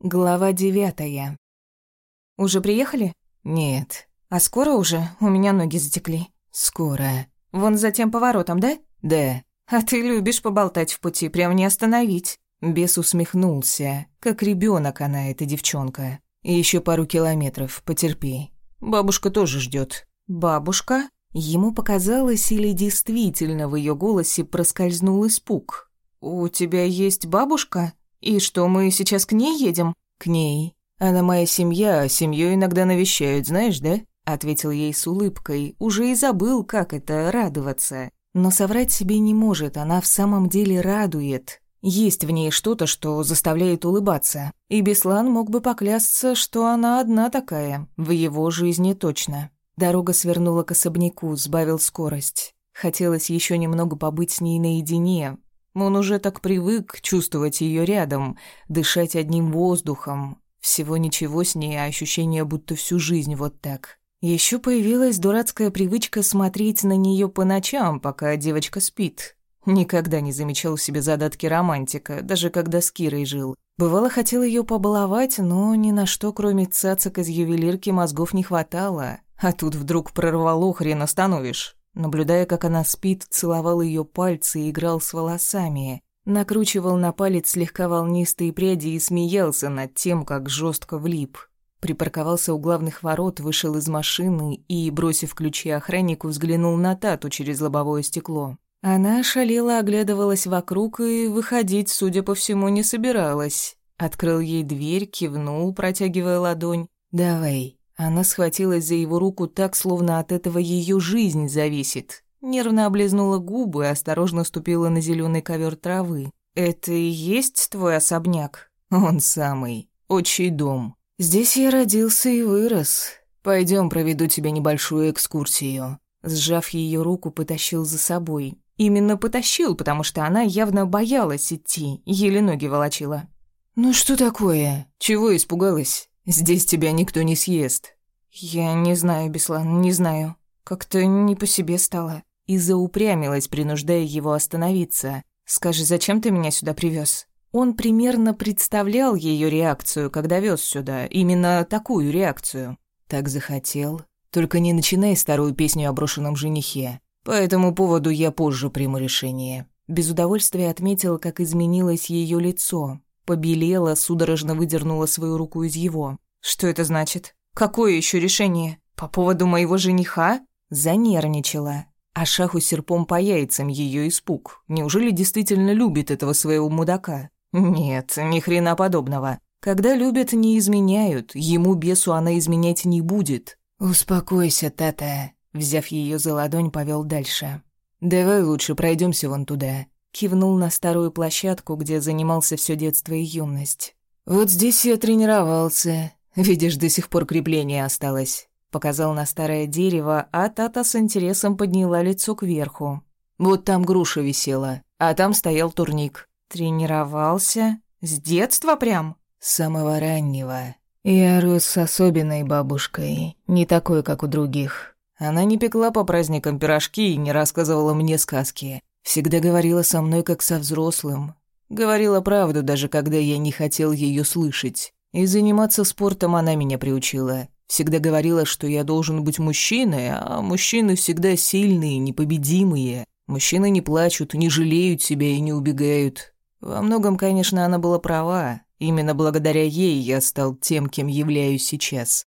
Глава девятая. «Уже приехали?» «Нет». «А скоро уже? У меня ноги затекли». «Скоро». «Вон за тем поворотом, да?» «Да». «А ты любишь поболтать в пути, прям не остановить». Бес усмехнулся, как ребенок она, эта девчонка. Еще пару километров, потерпи. Бабушка тоже ждет. «Бабушка?» Ему показалось, или действительно в ее голосе проскользнул испуг. «У тебя есть бабушка?» «И что, мы сейчас к ней едем?» «К ней. Она моя семья, а семью иногда навещают, знаешь, да?» Ответил ей с улыбкой, уже и забыл, как это радоваться. Но соврать себе не может, она в самом деле радует. Есть в ней что-то, что заставляет улыбаться. И Беслан мог бы поклясться, что она одна такая, в его жизни точно. Дорога свернула к особняку, сбавил скорость. Хотелось еще немного побыть с ней наедине, он уже так привык чувствовать ее рядом, дышать одним воздухом. Всего ничего с ней, а ощущение, будто всю жизнь вот так. Еще появилась дурацкая привычка смотреть на нее по ночам, пока девочка спит. Никогда не замечал в себе задатки романтика, даже когда с Кирой жил. Бывало, хотел ее побаловать, но ни на что, кроме цацок из ювелирки, мозгов не хватало. А тут вдруг прорвало, хрен остановишь. Наблюдая, как она спит, целовал ее пальцы и играл с волосами. Накручивал на палец слегка волнистые пряди и смеялся над тем, как жестко влип. Припарковался у главных ворот, вышел из машины и, бросив ключи охраннику, взглянул на Тату через лобовое стекло. Она шалела, оглядывалась вокруг и выходить, судя по всему, не собиралась. Открыл ей дверь, кивнул, протягивая ладонь. «Давай». Она схватилась за его руку так, словно от этого ее жизнь зависит. Нервно облизнула губы и осторожно ступила на зеленый ковер травы. «Это и есть твой особняк?» «Он самый. Отчий дом. Здесь я родился и вырос. Пойдем, проведу тебе небольшую экскурсию». Сжав ее руку, потащил за собой. Именно потащил, потому что она явно боялась идти, еле ноги волочила. «Ну что такое? Чего испугалась?» Здесь тебя никто не съест». «Я не знаю, Беслан, не знаю. Как-то не по себе стало». И заупрямилась, принуждая его остановиться. «Скажи, зачем ты меня сюда привез? Он примерно представлял ее реакцию, когда вез сюда. Именно такую реакцию. Так захотел. Только не начинай старую песню о брошенном женихе. По этому поводу я позже приму решение. Без удовольствия отметил, как изменилось ее лицо. Побелела, судорожно выдернула свою руку из его. «Что это значит? Какое еще решение? По поводу моего жениха?» Занервничала. А шаху серпом по яйцам ее испуг. Неужели действительно любит этого своего мудака? Нет, ни хрена подобного. Когда любят, не изменяют. Ему, бесу, она изменять не будет. «Успокойся, Тата», — взяв ее за ладонь, повел дальше. «Давай лучше пройдемся вон туда. Кивнул на старую площадку, где занимался все детство и юность. «Вот здесь я тренировался. Видишь, до сих пор крепление осталось». Показал на старое дерево, а Тата с интересом подняла лицо кверху. Вот там груша висела, а там стоял турник. «Тренировался? С детства прям?» «С самого раннего. Я рос с особенной бабушкой, не такой, как у других. Она не пекла по праздникам пирожки и не рассказывала мне сказки. Всегда говорила со мной как со взрослым. Говорила правду, даже когда я не хотел ее слышать. И заниматься спортом она меня приучила. Всегда говорила, что я должен быть мужчиной, а мужчины всегда сильные, непобедимые. Мужчины не плачут, не жалеют себя и не убегают. Во многом, конечно, она была права. Именно благодаря ей я стал тем, кем являюсь сейчас.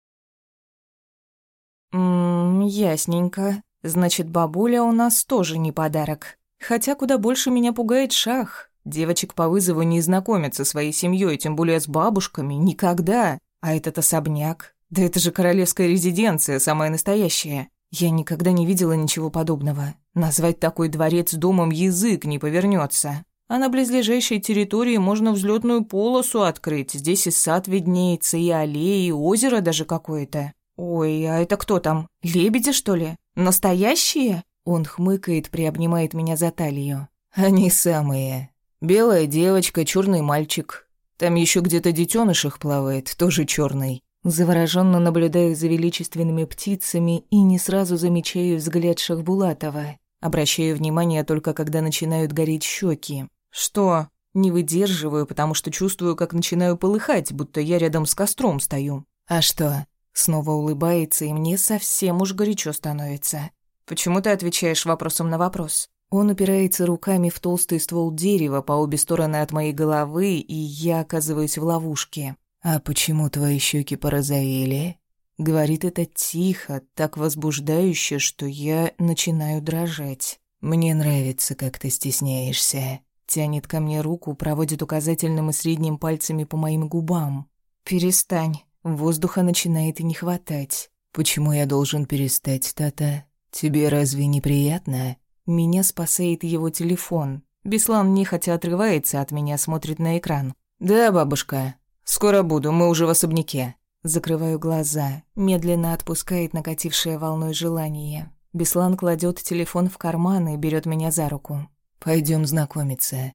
«Ммм, ясненько. Значит, бабуля у нас тоже не подарок. Хотя куда больше меня пугает шах. Девочек по вызову не знакомят со своей семьей, тем более с бабушками, никогда. А этот особняк? Да это же королевская резиденция, самая настоящая. Я никогда не видела ничего подобного. Назвать такой дворец домом язык не повернется. А на близлежащей территории можно взлетную полосу открыть. Здесь и сад виднеется, и аллеи, и озеро даже какое-то. Ой, а это кто там? Лебеди, что ли? Настоящие? Он хмыкает, приобнимает меня за талию. Они самые. Белая девочка, черный мальчик. Там еще где-то детеныш их плавает, тоже черный. Завороженно наблюдаю за величественными птицами и не сразу замечаю взгляд Шахбулатова. Обращаю внимание только, когда начинают гореть щеки. «Что? Не выдерживаю, потому что чувствую, как начинаю полыхать, будто я рядом с костром стою. «А что?» Снова улыбается, и мне совсем уж горячо становится. «Почему ты отвечаешь вопросом на вопрос?» Он упирается руками в толстый ствол дерева по обе стороны от моей головы, и я оказываюсь в ловушке. «А почему твои щеки порозовели?» Говорит это тихо, так возбуждающе, что я начинаю дрожать. «Мне нравится, как ты стесняешься». Тянет ко мне руку, проводит указательным и средним пальцами по моим губам. «Перестань». Воздуха начинает и не хватать. «Почему я должен перестать, Тата? Тебе разве неприятно?» Меня спасает его телефон. Беслан нехотя отрывается от меня, смотрит на экран. «Да, бабушка. Скоро буду, мы уже в особняке». Закрываю глаза, медленно отпускает накатившее волной желание. Беслан кладет телефон в карман и берет меня за руку. Пойдем знакомиться.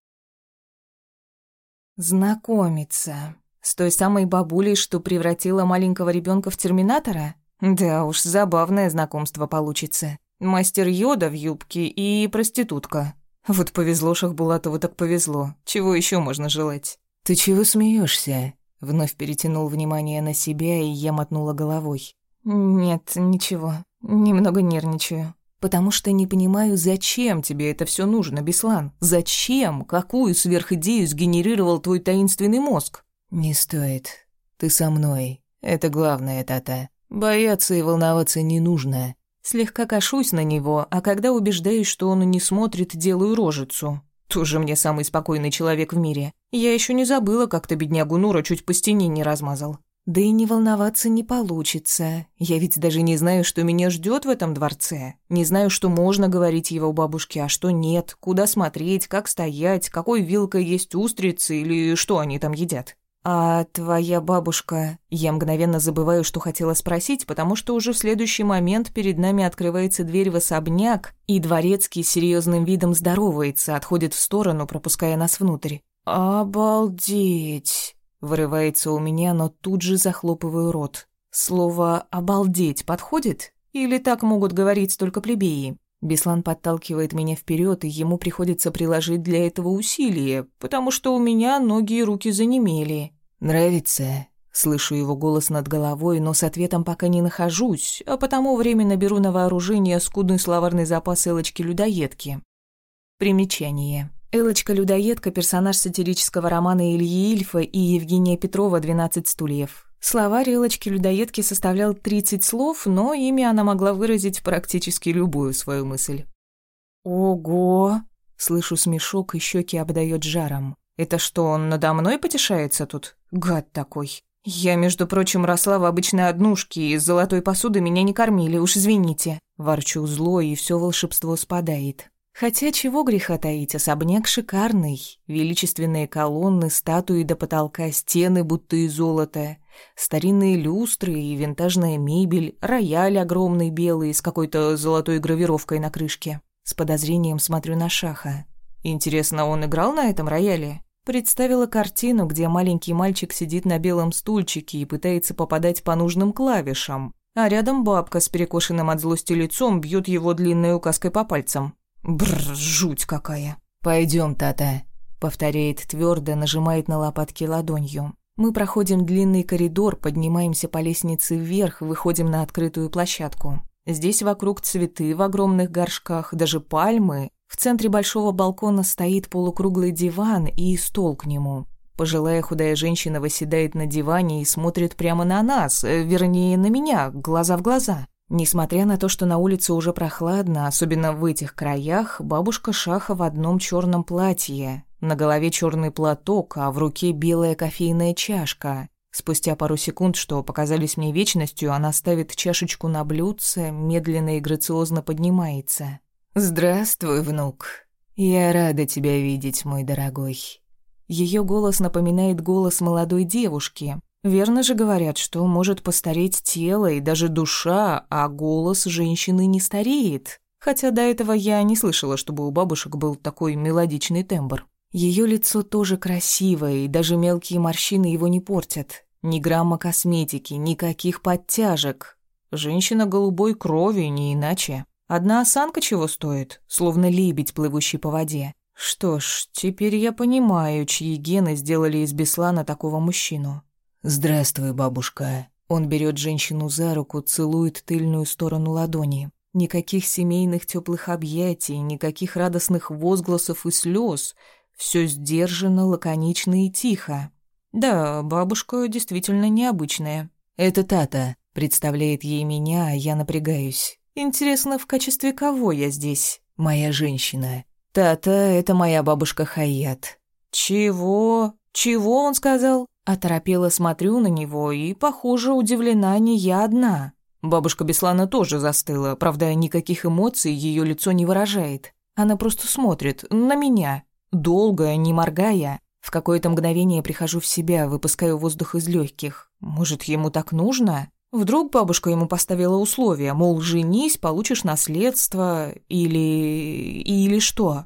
Знакомиться. С той самой бабулей, что превратила маленького ребенка в терминатора? Да уж, забавное знакомство получится. Мастер Йода в юбке и проститутка. Вот повезло Шахбулатову так повезло. Чего еще можно желать? Ты чего смеешься? Вновь перетянул внимание на себя, и я мотнула головой. Нет, ничего. Немного нервничаю. Потому что не понимаю, зачем тебе это все нужно, Беслан? Зачем? Какую сверхидею сгенерировал твой таинственный мозг? Не стоит. Ты со мной. Это главное, Тата. Бояться и волноваться не нужно. Слегка кашусь на него, а когда убеждаюсь, что он не смотрит, делаю рожицу. Тоже мне самый спокойный человек в мире. Я еще не забыла, как то беднягу Нура чуть по стене не размазал. Да и не волноваться не получится. Я ведь даже не знаю, что меня ждет в этом дворце. Не знаю, что можно говорить его бабушке, а что нет, куда смотреть, как стоять, какой вилкой есть устрицы или что они там едят. «А твоя бабушка...» Я мгновенно забываю, что хотела спросить, потому что уже в следующий момент перед нами открывается дверь в особняк, и дворецкий с серьезным видом здоровается, отходит в сторону, пропуская нас внутрь. «Обалдеть!» Вырывается у меня, но тут же захлопываю рот. Слово «обалдеть» подходит? Или так могут говорить только плебеи? Беслан подталкивает меня вперед, и ему приходится приложить для этого усилия, потому что у меня ноги и руки занемели. «Нравится?» Слышу его голос над головой, но с ответом пока не нахожусь, а потому временно беру на вооружение скудный словарный запас Элочки-людоедки. Примечание. Элочка-людоедка – персонаж сатирического романа Ильи Ильфа и Евгения Петрова «12 стульев». Словарь Элочки-людоедки составлял 30 слов, но ими она могла выразить практически любую свою мысль. «Ого!» – слышу смешок, и щеки обдает жаром. Это что, он надо мной потешается тут? Гад такой. Я, между прочим, росла в обычной однушке, и из золотой посуды меня не кормили, уж извините. Ворчу зло, и все волшебство спадает. Хотя чего греха таить, особняк шикарный. Величественные колонны, статуи до потолка, стены будто из золота, старинные люстры и винтажная мебель, рояль огромный белый с какой-то золотой гравировкой на крышке. С подозрением смотрю на Шаха. Интересно, он играл на этом рояле? Представила картину, где маленький мальчик сидит на белом стульчике и пытается попадать по нужным клавишам, а рядом бабка с перекошенным от злости лицом бьет его длинной указкой по пальцам. Бррр, жуть какая. Пойдем, Тата», — повторяет твердо, нажимает на лопатки ладонью. Мы проходим длинный коридор, поднимаемся по лестнице вверх, выходим на открытую площадку. Здесь вокруг цветы в огромных горшках, даже пальмы, в центре большого балкона стоит полукруглый диван и стол к нему. Пожилая худая женщина восседает на диване и смотрит прямо на нас, э, вернее, на меня, глаза в глаза. Несмотря на то, что на улице уже прохладно, особенно в этих краях, бабушка Шаха в одном черном платье. На голове черный платок, а в руке белая кофейная чашка. Спустя пару секунд, что показались мне вечностью, она ставит чашечку на блюдце, медленно и грациозно поднимается. «Здравствуй, внук. Я рада тебя видеть, мой дорогой». Ее голос напоминает голос молодой девушки. Верно же говорят, что может постареть тело и даже душа, а голос женщины не стареет. Хотя до этого я не слышала, чтобы у бабушек был такой мелодичный тембр. Ее лицо тоже красивое, и даже мелкие морщины его не портят. Ни грамма косметики, никаких подтяжек. Женщина голубой крови, не иначе. Одна осанка чего стоит, словно лебедь, плывущий по воде. Что ж, теперь я понимаю, чьи гены сделали из Беслана такого мужчину. «Здравствуй, бабушка». Он берет женщину за руку, целует тыльную сторону ладони. Никаких семейных теплых объятий, никаких радостных возгласов и слез. Все сдержанно, лаконично и тихо. Да, бабушка действительно необычная. «Это Тата», — представляет ей меня, а я напрягаюсь. Интересно, в качестве кого я здесь? «Моя женщина». «Тата — это моя бабушка Хаят». «Чего? Чего он сказал?» Оторопела смотрю на него и, похоже, удивлена не я одна. Бабушка Беслана тоже застыла, правда, никаких эмоций ее лицо не выражает. Она просто смотрит на меня, долго, не моргая. В какое-то мгновение прихожу в себя, выпускаю воздух из легких. Может, ему так нужно? Вдруг бабушка ему поставила условия, мол, женись, получишь наследство или... или что?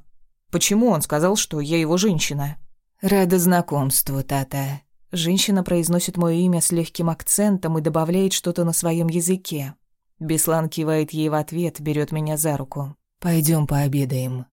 Почему он сказал, что я его женщина? «Рада знакомству, Тата», Женщина произносит мое имя с легким акцентом и добавляет что-то на своем языке. Беслан кивает ей в ответ, берет меня за руку. Пойдем пообедаем.